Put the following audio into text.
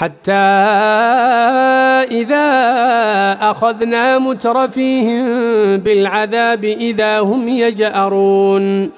حتى إذا أخذنا مترفيهم بالعذاب إذا هم يجأرون.